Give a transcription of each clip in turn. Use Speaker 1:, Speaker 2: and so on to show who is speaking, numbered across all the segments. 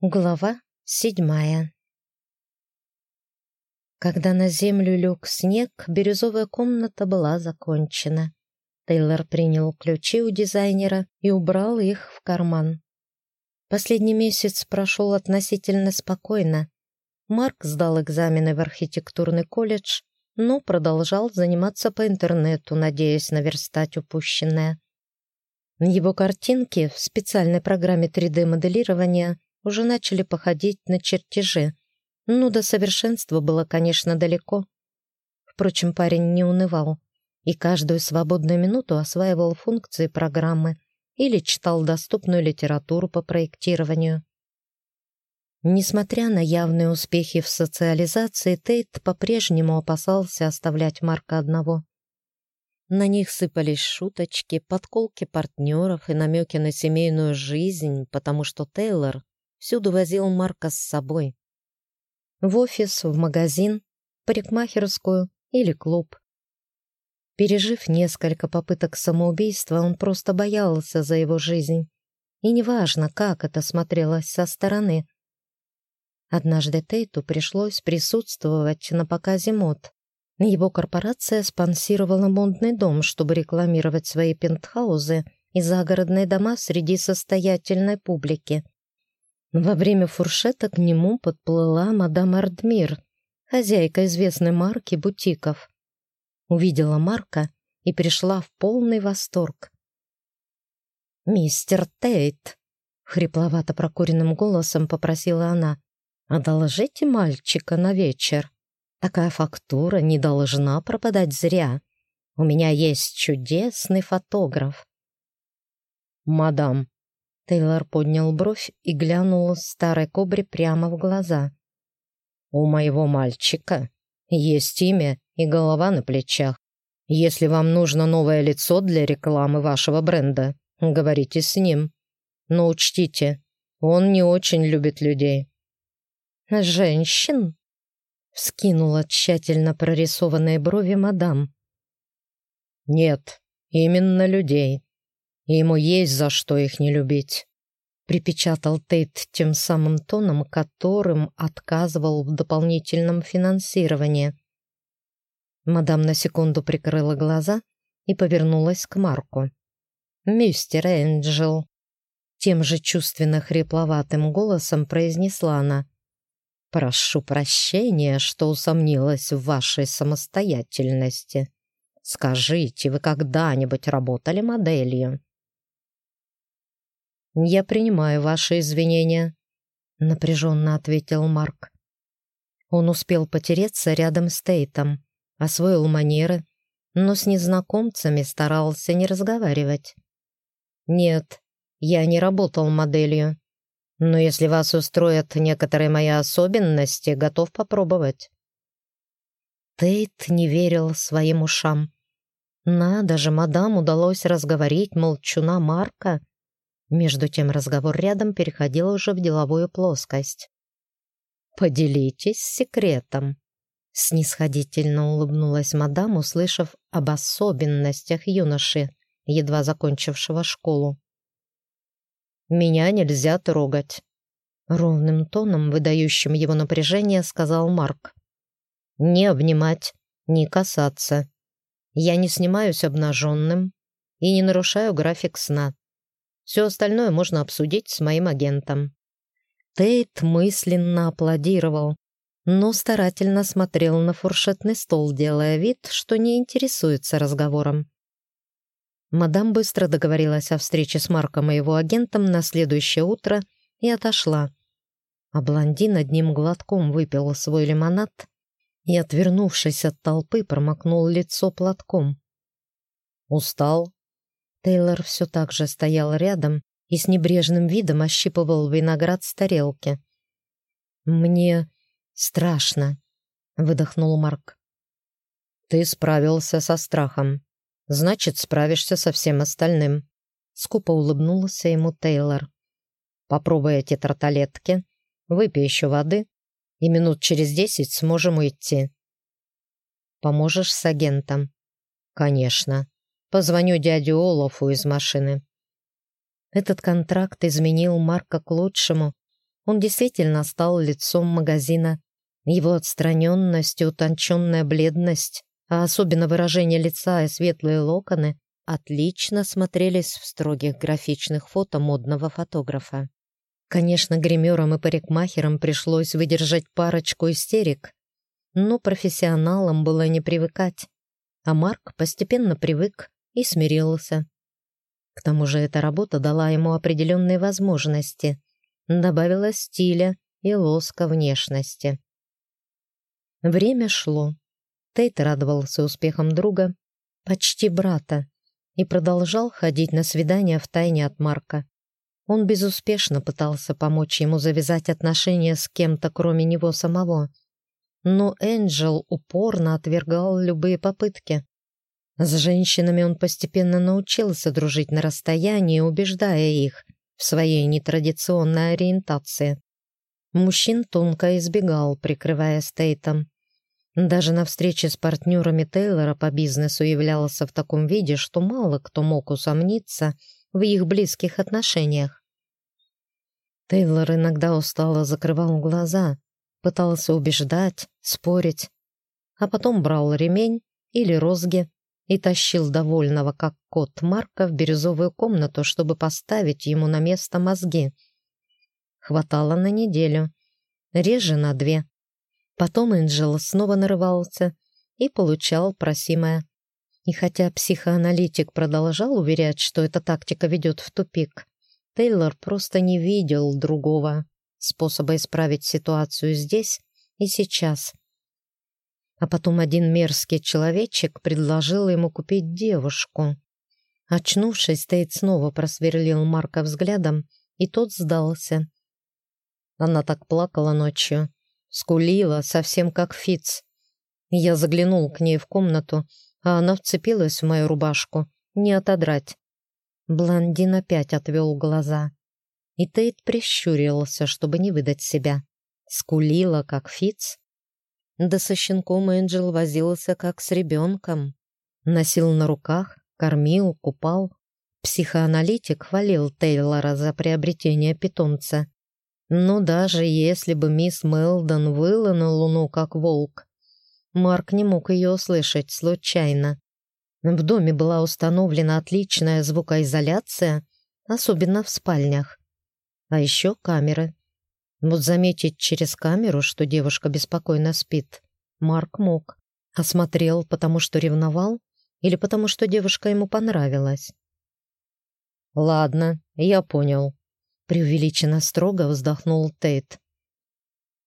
Speaker 1: Глава седьмая Когда на землю лег снег, бирюзовая комната была закончена. Тейлор принял ключи у дизайнера и убрал их в карман. Последний месяц прошел относительно спокойно. Марк сдал экзамены в архитектурный колледж, но продолжал заниматься по интернету, надеясь наверстать упущенное. Его картинки в специальной программе 3D-моделирования уже начали походить на чертежи. Ну, до совершенства было, конечно, далеко. Впрочем, парень не унывал и каждую свободную минуту осваивал функции программы или читал доступную литературу по проектированию. Несмотря на явные успехи в социализации, Тейт по-прежнему опасался оставлять Марка одного. На них сыпались шуточки, подколки партнеров и намеки на семейную жизнь, потому что Тейлор Всюду возил Марка с собой. В офис, в магазин, парикмахерскую или клуб. Пережив несколько попыток самоубийства, он просто боялся за его жизнь. И неважно, как это смотрелось со стороны. Однажды Тейту пришлось присутствовать на показе мод. Его корпорация спонсировала модный дом, чтобы рекламировать свои пентхаузы и загородные дома среди состоятельной публики. Во время фуршета к нему подплыла мадам Ардмир, хозяйка известной марки бутиков. Увидела Марка и пришла в полный восторг. «Мистер Тейт», — хрипловато прокуренным голосом попросила она, «одолжите мальчика на вечер. Такая фактура не должна пропадать зря. У меня есть чудесный фотограф». «Мадам, Тейлор поднял бровь и глянул старой кобре прямо в глаза. «У моего мальчика есть имя и голова на плечах. Если вам нужно новое лицо для рекламы вашего бренда, говорите с ним. Но учтите, он не очень любит людей». «Женщин?» — вскинула тщательно прорисованные брови мадам. «Нет, именно людей», ему есть за что их не любить», — припечатал Тейт тем самым тоном, которым отказывал в дополнительном финансировании. Мадам на секунду прикрыла глаза и повернулась к Марку. «Мистер Энджел», — тем же чувственно хрипловатым голосом произнесла она. «Прошу прощения, что усомнилась в вашей самостоятельности. Скажите, вы когда-нибудь работали моделью?» «Я принимаю ваши извинения», — напряженно ответил Марк. Он успел потереться рядом с Тейтом, освоил манеры, но с незнакомцами старался не разговаривать. «Нет, я не работал моделью, но если вас устроят некоторые мои особенности, готов попробовать». Тейт не верил своим ушам. Надо же, мадам удалось разговорить молчуна Марка, между тем разговор рядом переходил уже в деловую плоскость. «Поделитесь секретом», — снисходительно улыбнулась мадам, услышав об особенностях юноши, едва закончившего школу. «Меня нельзя трогать», — ровным тоном, выдающим его напряжение, сказал Марк. «Не обнимать, не касаться. Я не снимаюсь обнаженным и не нарушаю график сна. Все остальное можно обсудить с моим агентом». Тейт мысленно аплодировал, но старательно смотрел на фуршетный стол, делая вид, что не интересуется разговором. Мадам быстро договорилась о встрече с Марком и его агентом на следующее утро и отошла. А блондин одним глотком выпил свой лимонад и, отвернувшись от толпы, промокнул лицо платком. «Устал?» Тейлор все так же стоял рядом и с небрежным видом ощипывал виноград с тарелки. «Мне страшно», — выдохнул Марк. «Ты справился со страхом. Значит, справишься со всем остальным», — скупо улыбнулся ему Тейлор. «Попробуй эти тарталетки, выпей еще воды, и минут через десять сможем уйти». «Поможешь с агентом?» «Конечно», Позвоню дяде Олафу из машины. Этот контракт изменил Марка к лучшему. Он действительно стал лицом магазина. Его отстраненность и утонченная бледность, а особенно выражение лица и светлые локоны, отлично смотрелись в строгих графичных фото модного фотографа. Конечно, гримерам и парикмахерам пришлось выдержать парочку истерик, но профессионалам было не привыкать, а Марк постепенно привык и смирился. К тому же эта работа дала ему определенные возможности, добавила стиля и лоска внешности. Время шло. Тейт радовался успехам друга, почти брата, и продолжал ходить на свидания втайне от Марка. Он безуспешно пытался помочь ему завязать отношения с кем-то, кроме него самого. Но Энджел упорно отвергал любые попытки. С женщинами он постепенно научился дружить на расстоянии, убеждая их в своей нетрадиционной ориентации. Мужчин тонко избегал, прикрывая стейтом. Даже на встрече с партнерами Тейлора по бизнесу являлся в таком виде, что мало кто мог усомниться в их близких отношениях. Тейлор иногда устало закрывал глаза, пытался убеждать, спорить, а потом брал ремень или розги и тащил довольного, как кот Марка, в бирюзовую комнату, чтобы поставить ему на место мозги. Хватало на неделю, реже на две. Потом Энджел снова нарывался и получал просимое. И хотя психоаналитик продолжал уверять, что эта тактика ведет в тупик, Тейлор просто не видел другого способа исправить ситуацию здесь и сейчас. А потом один мерзкий человечек предложил ему купить девушку. Очнувшись, Тейт снова просверлил Марка взглядом, и тот сдался. Она так плакала ночью, скулила, совсем как Фиц. Я заглянул к ней в комнату, а она вцепилась в мою рубашку. Не отодрать. Блондин опять отвел глаза. И Тейт прищурился, чтобы не выдать себя. Скулила, как Фиц. Да со щенком Энджел возился, как с ребенком. Носил на руках, кормил, купал. Психоаналитик хвалил Тейлора за приобретение питомца. Но даже если бы мисс Мелдон выла на луну, как волк, Марк не мог ее услышать случайно. В доме была установлена отличная звукоизоляция, особенно в спальнях. А еще камеры. Вот заметить через камеру, что девушка беспокойно спит, Марк мог. Осмотрел, потому что ревновал или потому что девушка ему понравилась. «Ладно, я понял», — преувеличенно строго вздохнул Тейт.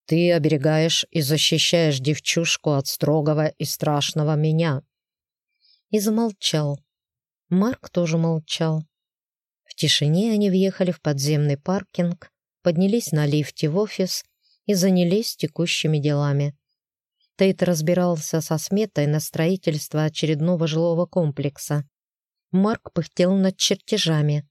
Speaker 1: «Ты оберегаешь и защищаешь девчушку от строгого и страшного меня и замолчал. Марк тоже молчал. В тишине они въехали в подземный паркинг, поднялись на лифте в офис и занялись текущими делами. Тейт разбирался со сметой на строительство очередного жилого комплекса. Марк пыхтел над чертежами.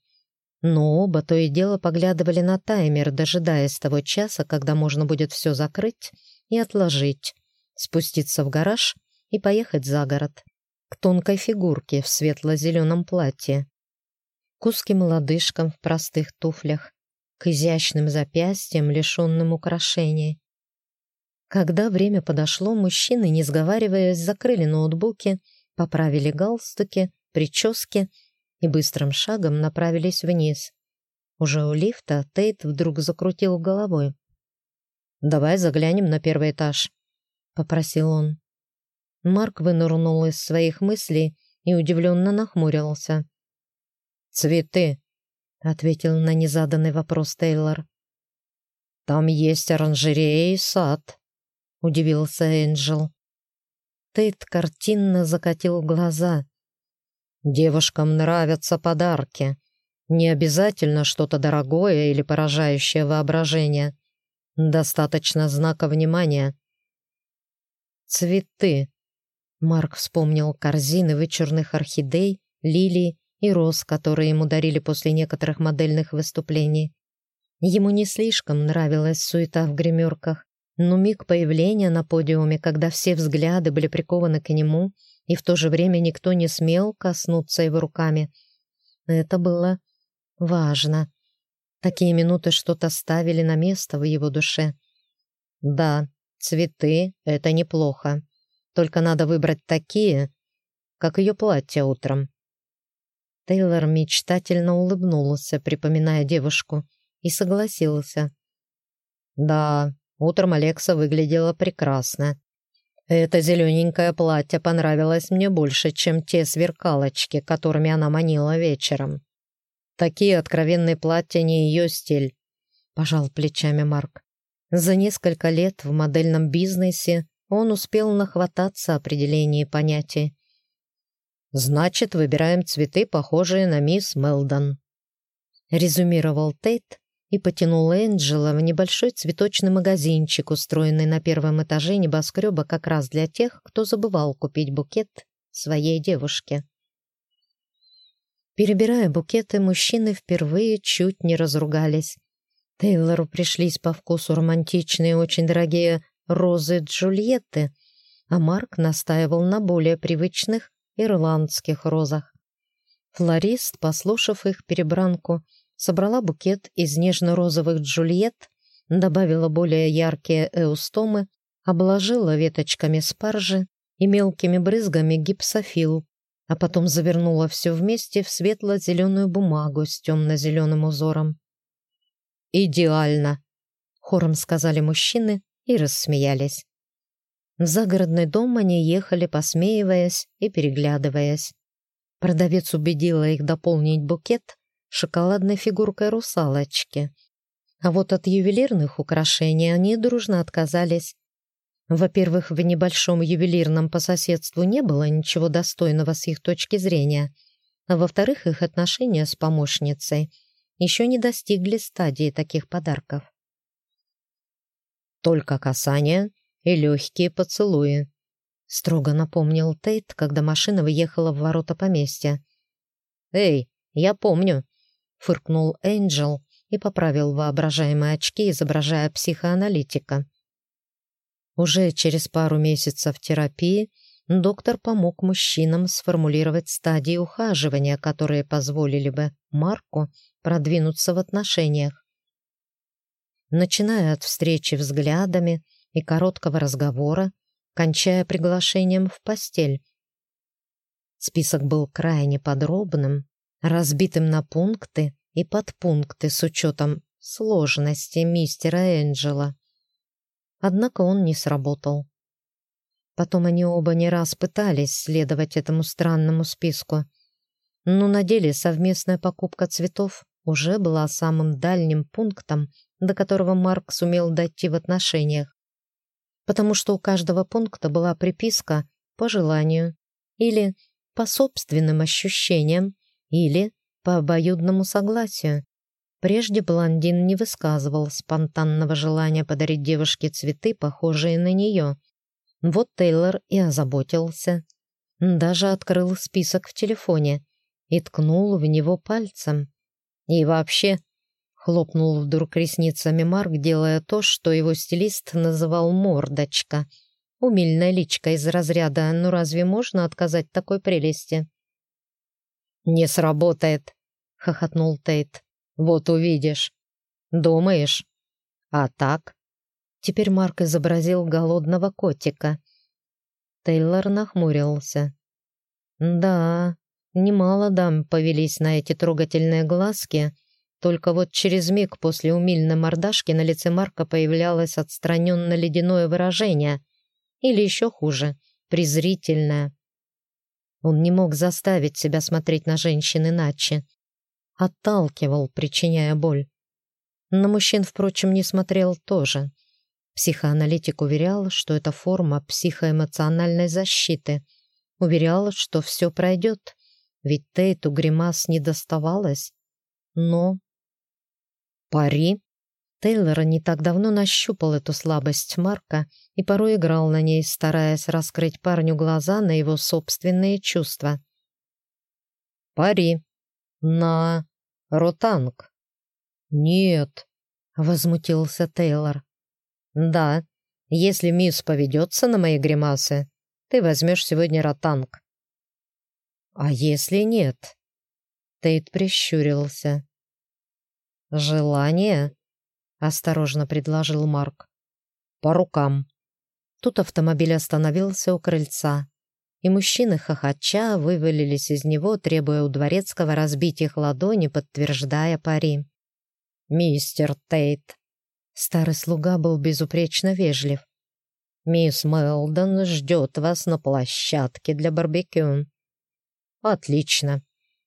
Speaker 1: Но оба то и дело поглядывали на таймер, дожидаясь того часа, когда можно будет все закрыть и отложить, спуститься в гараж и поехать за город к тонкой фигурке в светло-зеленом платье, к узким лодыжкам в простых туфлях, к изящным запястьям, лишенным украшений. Когда время подошло, мужчины, не сговариваясь, закрыли ноутбуки, поправили галстуки, прически и быстрым шагом направились вниз. Уже у лифта Тейт вдруг закрутил головой. «Давай заглянем на первый этаж», — попросил он. Марк вынырнул из своих мыслей и удивленно нахмурился. «Цветы», — ответил на незаданный вопрос Тейлор. «Там есть оранжерея и сад», — удивился Энджел. Тейт картинно закатил глаза. «Девушкам нравятся подарки. Не обязательно что-то дорогое или поражающее воображение. Достаточно знака внимания». «Цветы», Марк вспомнил корзины вычурных орхидей, лилий и роз, которые ему дарили после некоторых модельных выступлений. Ему не слишком нравилась суета в гримерках, но миг появления на подиуме, когда все взгляды были прикованы к нему, и в то же время никто не смел коснуться его руками, это было важно. Такие минуты что-то ставили на место в его душе. Да, цветы — это неплохо. Только надо выбрать такие, как ее платье утром. Тейлор мечтательно улыбнулся, припоминая девушку, и согласился. Да, утром Алекса выглядела прекрасно. Это зелененькое платье понравилось мне больше, чем те сверкалочки, которыми она манила вечером. Такие откровенные платья не ее стиль, пожал плечами Марк. За несколько лет в модельном бизнесе он успел нахвататься определений понятий. «Значит, выбираем цветы, похожие на мисс Мелдон», резюмировал Тейт и потянул Энджела в небольшой цветочный магазинчик, устроенный на первом этаже небоскреба как раз для тех, кто забывал купить букет своей девушке. Перебирая букеты, мужчины впервые чуть не разругались. Тейлору пришлись по вкусу романтичные, очень дорогие розы Джульетты, а Марк настаивал на более привычных ирландских розах. Флорист, послушав их перебранку, собрала букет из нежно-розовых джульет, добавила более яркие эустомы, обложила веточками спаржи и мелкими брызгами гипсофил, а потом завернула все вместе в светло-зеленую бумагу с темно-зеленым узором. «Идеально!» — хором сказали мужчины и рассмеялись. В загородный дом они ехали, посмеиваясь и переглядываясь. Продавец убедила их дополнить букет шоколадной фигуркой русалочки. А вот от ювелирных украшений они дружно отказались. Во-первых, в небольшом ювелирном по соседству не было ничего достойного с их точки зрения, а во-вторых, их отношения с помощницей еще не достигли стадии таких подарков. «Только касание и легкие поцелуи», — строго напомнил Тейт, когда машина выехала в ворота поместья. «Эй, я помню», фыркнул Энджел и поправил воображаемые очки, изображая психоаналитика. Уже через пару месяцев терапии доктор помог мужчинам сформулировать стадии ухаживания, которые позволили бы Марку продвинуться в отношениях. Начиная от встречи взглядами и короткого разговора, кончая приглашением в постель. Список был крайне подробным, разбитым на пункты и подпункты с учетом сложности мистера Энджела. Однако он не сработал. Потом они оба не раз пытались следовать этому странному списку, но на деле совместная покупка цветов уже была самым дальним пунктом, до которого Марк сумел дойти в отношениях, потому что у каждого пункта была приписка по желанию или по собственным ощущениям или по обоюдному согласию. Прежде блондин не высказывал спонтанного желания подарить девушке цветы, похожие на нее. Вот Тейлор и озаботился. Даже открыл список в телефоне и ткнул в него пальцем. И вообще, хлопнул вдруг ресницами Марк, делая то, что его стилист называл «мордочка». Умильная личка из разряда «ну разве можно отказать такой прелести?» «Не сработает», — хохотнул Тейт. «Вот увидишь. Думаешь? А так?» Теперь Марк изобразил голодного котика. Тейлор нахмурился. «Да, немало дам повелись на эти трогательные глазки, только вот через миг после умильной мордашки на лице Марка появлялось отстраненно-ледяное выражение, или еще хуже, презрительное. Он не мог заставить себя смотреть на женщин иначе. Отталкивал, причиняя боль. На мужчин, впрочем, не смотрел тоже. Психоаналитик уверял, что это форма психоэмоциональной защиты. Уверял, что все пройдет, ведь Тейту гримас не доставалось. Но... Пари Тейлор не так давно нащупал эту слабость Марка и порой играл на ней, стараясь раскрыть парню глаза на его собственные чувства. «Пари. На Ротанг». «Нет», — возмутился Тейлор. «Да, если мисс поведется на мои гримасы, ты возьмешь сегодня Ротанг». «А если нет?» Тейт прищурился. «Желание?» — осторожно предложил Марк. «По рукам». Тут автомобиль остановился у крыльца, и мужчины хохоча вывалились из него, требуя у дворецкого разбить их ладони, подтверждая пари. «Мистер Тейт!» Старый слуга был безупречно вежлив. «Мисс Мелдон ждет вас на площадке для барбекю». «Отлично!»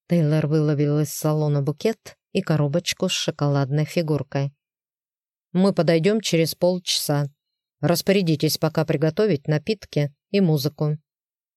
Speaker 1: Тейлор выловил из салона букет и коробочку с шоколадной фигуркой. «Мы подойдем через полчаса. Распорядитесь пока приготовить напитки и музыку».